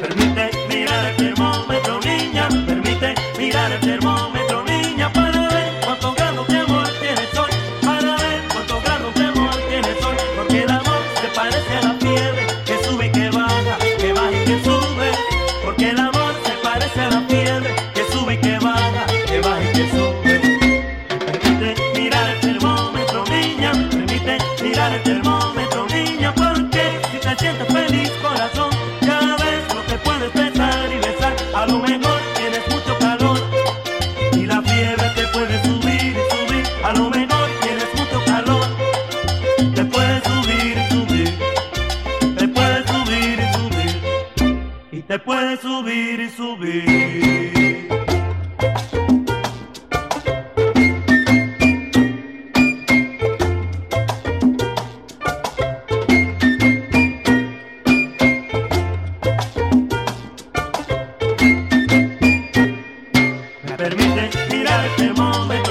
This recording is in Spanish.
Permite mirar el termómetro, niña. Permite mirar el termómetro, niña. Para ver cuántos grados de amor tiene sol. Para ver cuántos grados de amor tiene sol. Porque el amor se parece a la fiebre que sube y que baja, que baja y que sube. Porque el amor se parece a la fiebre que sube y que baja, que baja y que sube. Permite mirar el termómetro, niña. Permite mirar el termómetro. A lo mejor tienes mucho calor y la fiebre te puede subir y subir. A lo mejor tienes mucho calor, te puede subir y subir. Te puede subir y subir. Y te puede subir y subir. Permite mirar el termómetro